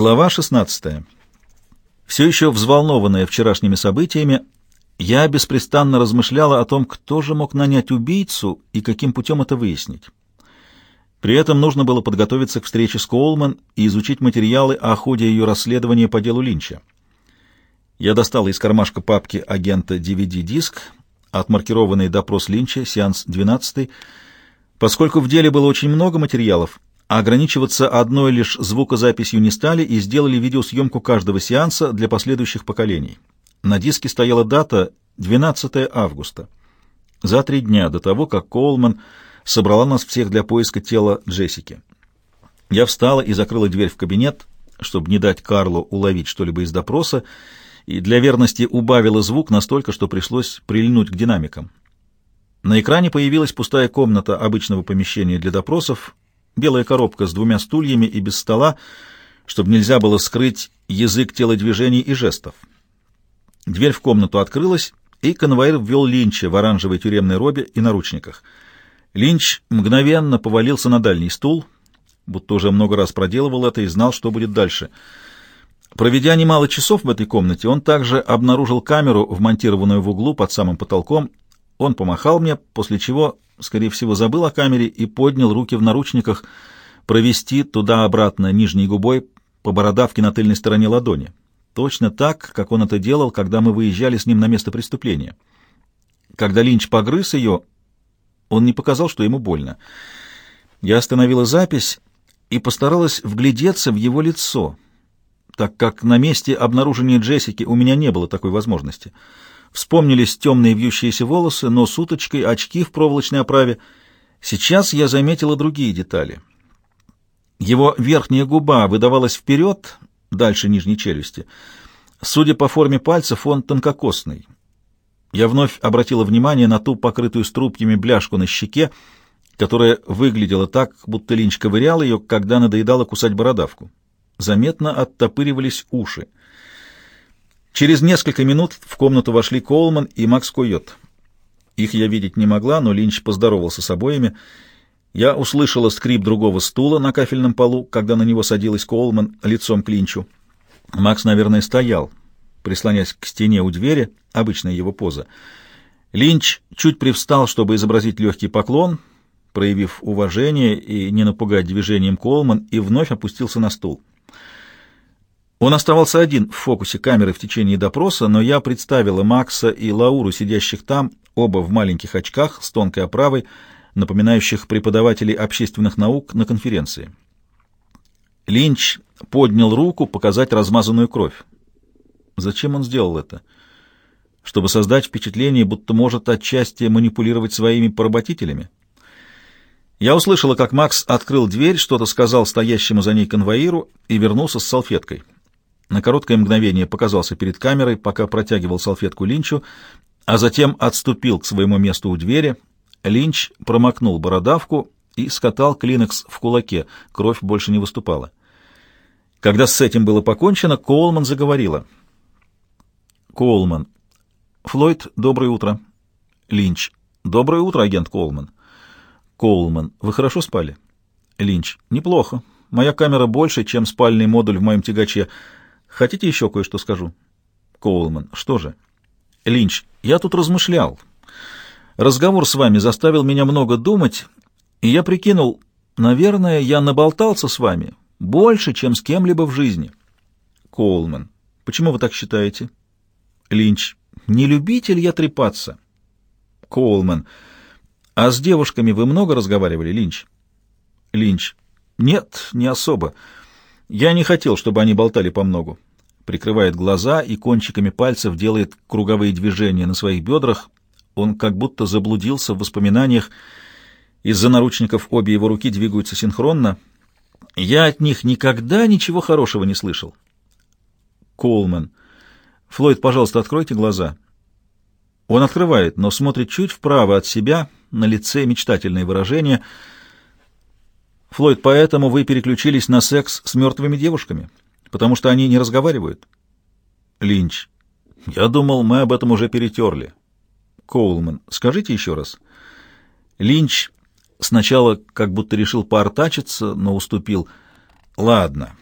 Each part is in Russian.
Глава 16. Все еще взволнованная вчерашними событиями, я беспрестанно размышляла о том, кто же мог нанять убийцу и каким путем это выяснить. При этом нужно было подготовиться к встрече с Коулман и изучить материалы о ходе ее расследования по делу Линча. Я достала из кармашка папки агента DVD-диск, отмаркированный допрос Линча, сеанс 12 Поскольку в деле было очень много материалов, ограничиваться одной лишь звукозаписью не стали и сделали видеосъемку каждого сеанса для последующих поколений. На диске стояла дата 12 августа, за три дня до того, как Коулман собрала нас всех для поиска тела Джессики. Я встала и закрыла дверь в кабинет, чтобы не дать Карлу уловить что-либо из допроса, и для верности убавила звук настолько, что пришлось прильнуть к динамикам. На экране появилась пустая комната обычного помещения для допросов, белая коробка с двумя стульями и без стола, чтобы нельзя было скрыть язык телодвижений и жестов. Дверь в комнату открылась, и конвоир ввел Линча в оранжевой тюремной робе и наручниках. Линч мгновенно повалился на дальний стул, будто уже много раз проделывал это и знал, что будет дальше. Проведя немало часов в этой комнате, он также обнаружил камеру, вмонтированную в углу под самым потолком, он помахал мне, после чего, скорее всего, забыл о камере и поднял руки в наручниках провести туда-обратно нижней губой по бородавке на тыльной стороне ладони. Точно так, как он это делал, когда мы выезжали с ним на место преступления. Когда Линч погрыз ее, он не показал, что ему больно. Я остановила запись и постаралась вглядеться в его лицо, так как на месте обнаружения Джессики у меня не было такой возможности — Вспомнились темные вьющиеся волосы, нос уточкой, очки в проволочной оправе. Сейчас я заметила другие детали. Его верхняя губа выдавалась вперед, дальше нижней челюсти. Судя по форме пальцев, он тонкокосный. Я вновь обратила внимание на ту покрытую струпьями бляшку на щеке, которая выглядела так, будто Линч ковырял ее, когда надоедала кусать бородавку. Заметно оттопыривались уши. Через несколько минут в комнату вошли Коулман и Макс Койот. Их я видеть не могла, но Линч поздоровался с обоими. Я услышала скрип другого стула на кафельном полу, когда на него садилась Коулман лицом к Линчу. Макс, наверное, стоял, прислонясь к стене у двери, обычная его поза. Линч чуть привстал, чтобы изобразить легкий поклон, проявив уважение и не напугать движением Коулман, и вновь опустился на стул. Он оставался один в фокусе камеры в течение допроса, но я представила Макса и Лауру, сидящих там, оба в маленьких очках с тонкой оправой, напоминающих преподавателей общественных наук на конференции. Линч поднял руку показать размазанную кровь. Зачем он сделал это? Чтобы создать впечатление, будто может отчасти манипулировать своими поработителями? Я услышала, как Макс открыл дверь, что-то сказал стоящему за ней конвоиру и вернулся с салфеткой. На короткое мгновение показался перед камерой, пока протягивал салфетку Линчу, а затем отступил к своему месту у двери. Линч промокнул бородавку и скатал клинекс в кулаке, кровь больше не выступала. Когда с этим было покончено, Коулман заговорила. Коулман. Флойд, доброе утро. Линч. Доброе утро, агент Коулман. Коулман. Вы хорошо спали? Линч. Неплохо. Моя камера больше, чем спальный модуль в моем тягаче. Хотите еще кое-что скажу? Коулман. Что же? Линч. Я тут размышлял. Разговор с вами заставил меня много думать, и я прикинул, наверное, я наболтался с вами больше, чем с кем-либо в жизни. Коулман. Почему вы так считаете? Линч. Не любитель я трепаться. Коулман. А с девушками вы много разговаривали, Линч? Линч. Нет, не особо. Я не хотел, чтобы они болтали по многу. Прикрывает глаза и кончиками пальцев делает круговые движения на своих бедрах. Он как будто заблудился в воспоминаниях. Из-за наручников обе его руки двигаются синхронно. Я от них никогда ничего хорошего не слышал. Колман. Флойд, пожалуйста, откройте глаза. Он открывает, но смотрит чуть вправо от себя, на лице мечтательное выражение — Флойд, поэтому вы переключились на секс с мертвыми девушками, потому что они не разговаривают? Линч. Я думал, мы об этом уже перетерли. Коулман. Скажите еще раз. Линч сначала как будто решил поортачиться, но уступил. Ладно.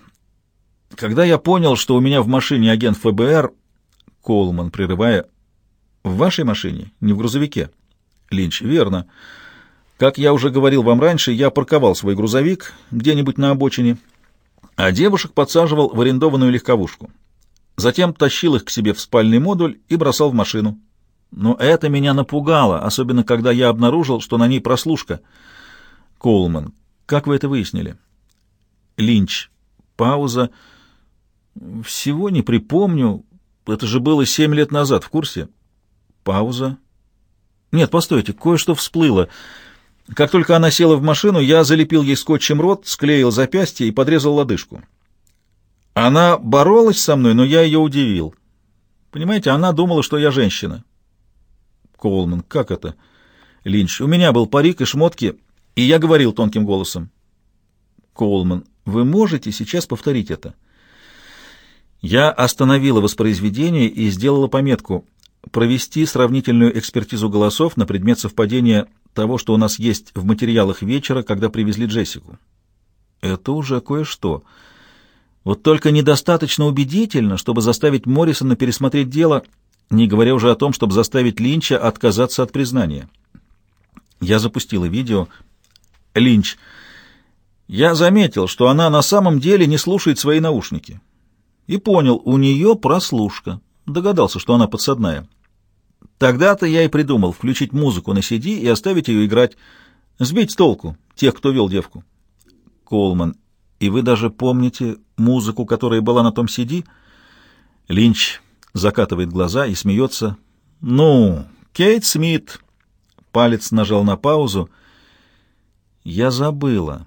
Когда я понял, что у меня в машине агент ФБР, Колман, прерывая, в вашей машине, не в грузовике. Линч, верно. Как я уже говорил вам раньше, я парковал свой грузовик где-нибудь на обочине, а девушек подсаживал в арендованную легковушку. Затем тащил их к себе в спальный модуль и бросал в машину. Но это меня напугало, особенно когда я обнаружил, что на ней прослушка. Колман, как вы это выяснили? Линч. Пауза. Всего не припомню. Это же было семь лет назад, в курсе? Пауза. Нет, постойте, кое-что всплыло. Как только она села в машину, я залепил ей скотчем рот, склеил запястье и подрезал лодыжку. Она боролась со мной, но я ее удивил. Понимаете, она думала, что я женщина. Коулман, как это? Линч, у меня был парик и шмотки, и я говорил тонким голосом. Коулман, вы можете сейчас повторить это? Я остановила воспроизведение и сделала пометку провести сравнительную экспертизу голосов на предмет совпадения того, что у нас есть в материалах вечера, когда привезли Джессику. Это уже кое-что. Вот только недостаточно убедительно, чтобы заставить Моррисона пересмотреть дело, не говоря уже о том, чтобы заставить Линча отказаться от признания. Я запустила видео. Линч. Я заметил, что она на самом деле не слушает свои наушники. И понял, у нее прослушка. Догадался, что она подсадная. Тогда-то я и придумал включить музыку на CD и оставить ее играть, сбить с толку тех, кто вел девку. Колман, и вы даже помните музыку, которая была на том CD? Линч закатывает глаза и смеется. Ну, Кейт Смит. Палец нажал на паузу. Я забыла.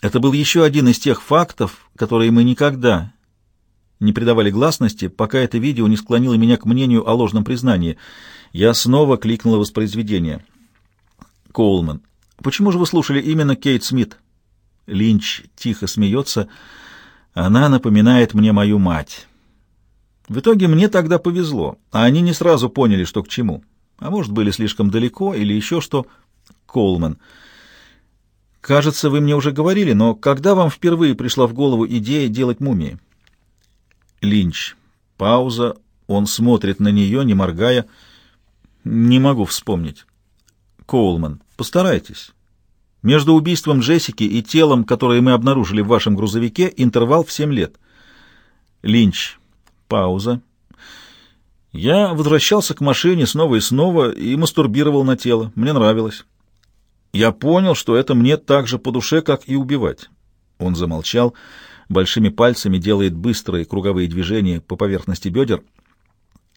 Это был еще один из тех фактов, которые мы никогда не придавали гласности, пока это видео не склонило меня к мнению о ложном признании. Я снова кликнула воспроизведение. Коулман. «Почему же вы слушали именно Кейт Смит?» Линч тихо смеется. «Она напоминает мне мою мать». В итоге мне тогда повезло, а они не сразу поняли, что к чему. А может, были слишком далеко или еще что. Коулман. Кажется, вы мне уже говорили, но когда вам впервые пришла в голову идея делать мумии? Линч. Пауза. Он смотрит на нее, не моргая. Не могу вспомнить. Коулман. Постарайтесь. Между убийством Джессики и телом, которое мы обнаружили в вашем грузовике, интервал в семь лет. Линч. Пауза. Я возвращался к машине снова и снова и мастурбировал на тело. Мне нравилось. Я понял, что это мне так же по душе, как и убивать. Он замолчал большими пальцами делает быстрые круговые движения по поверхности бедер.